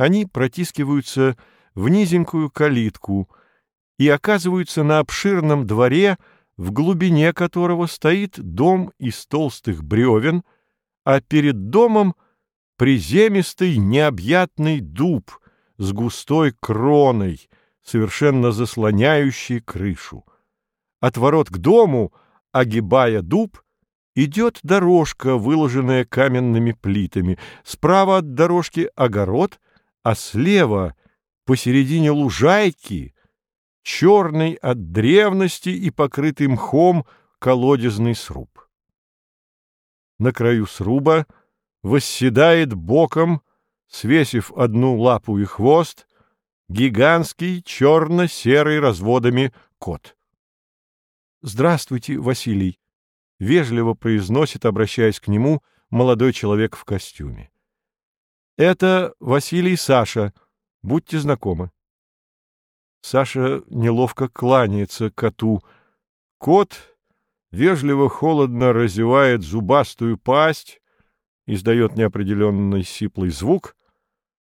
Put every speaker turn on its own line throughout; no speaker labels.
Они протискиваются в низенькую калитку и оказываются на обширном дворе, в глубине которого стоит дом из толстых бревен, а перед домом приземистый необъятный дуб с густой кроной, совершенно заслоняющий крышу. От ворот к дому, огибая дуб, идет дорожка, выложенная каменными плитами. Справа от дорожки огород, а слева, посередине лужайки, черный от древности и покрытый мхом колодезный сруб. На краю сруба восседает боком, свесив одну лапу и хвост, гигантский черно-серый разводами кот. «Здравствуйте, Василий!» — вежливо произносит, обращаясь к нему, молодой человек в костюме. «Это Василий Саша. Будьте знакомы». Саша неловко кланяется коту. Кот вежливо-холодно разевает зубастую пасть, издает неопределенный сиплый звук,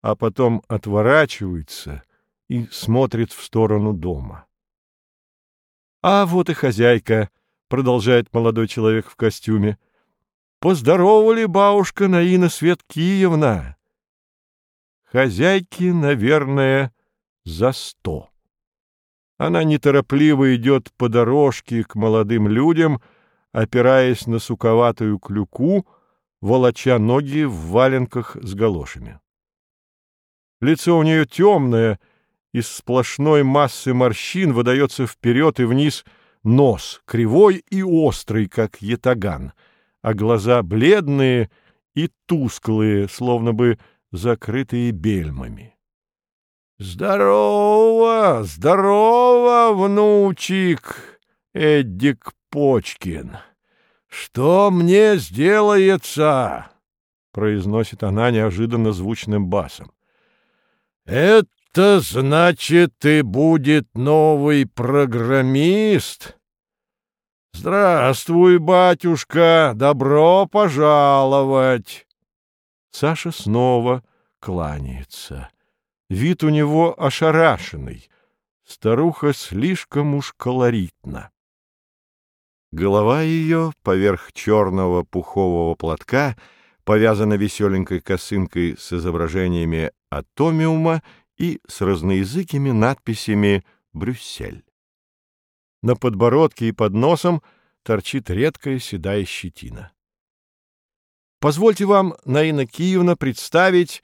а потом отворачивается и смотрит в сторону дома. «А вот и хозяйка», — продолжает молодой человек в костюме. «Поздоровали бабушка Наина Светкиевна». Хозяйки, наверное, за сто. Она неторопливо идет по дорожке к молодым людям, опираясь на суковатую клюку, волоча ноги в валенках с галошами. Лицо у нее темное, из сплошной массы морщин выдается вперед и вниз нос, кривой и острый, как ятаган, а глаза бледные и тусклые, словно бы закрытые бельмами. «Здорово, здорово, внучик Эддик Почкин! Что мне сделается?» — произносит она неожиданно звучным басом. «Это значит, ты будет новый программист?» «Здравствуй, батюшка, добро пожаловать!» Саша снова кланяется. Вид у него ошарашенный. Старуха слишком уж колоритна. Голова ее поверх черного пухового платка повязана веселенькой косынкой с изображениями атомиума и с разноязыкими надписями «Брюссель». На подбородке и под носом торчит редкая седая щетина. Позвольте вам, Наина Киевна, представить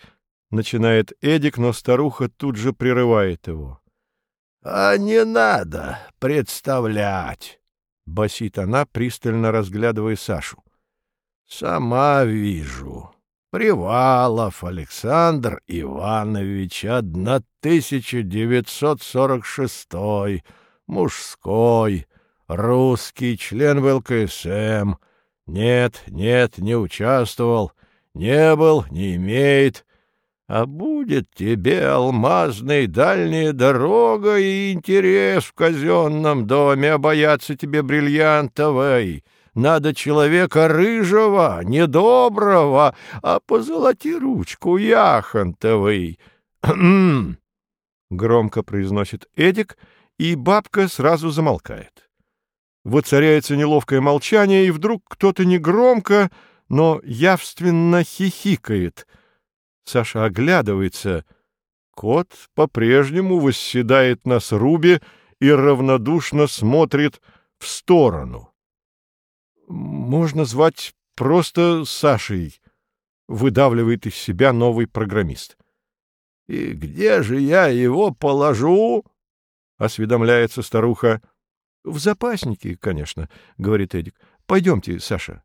Начинает Эдик, но старуха тут же прерывает его. — А не надо представлять, — басит она, пристально разглядывая Сашу. — Сама вижу. Привалов Александр Иванович, 1946 мужской, русский, член ВЛКСМ. Нет, нет, не участвовал, не был, не имеет, а будет тебе алмазной дальняя дорога и интерес в казенном доме, а бояться тебе бриллиантовой. Надо человека рыжего, недоброго, а позолоти ручку яхонтовой. Громко произносит Эдик, и бабка сразу замолкает. Воцаряется неловкое молчание, и вдруг кто-то негромко, но явственно хихикает — Саша оглядывается. Кот по-прежнему восседает на срубе и равнодушно смотрит в сторону. «Можно звать просто Сашей», — выдавливает из себя новый программист. «И где же я его положу?» — осведомляется старуха. «В запаснике, конечно», — говорит Эдик. «Пойдемте, Саша».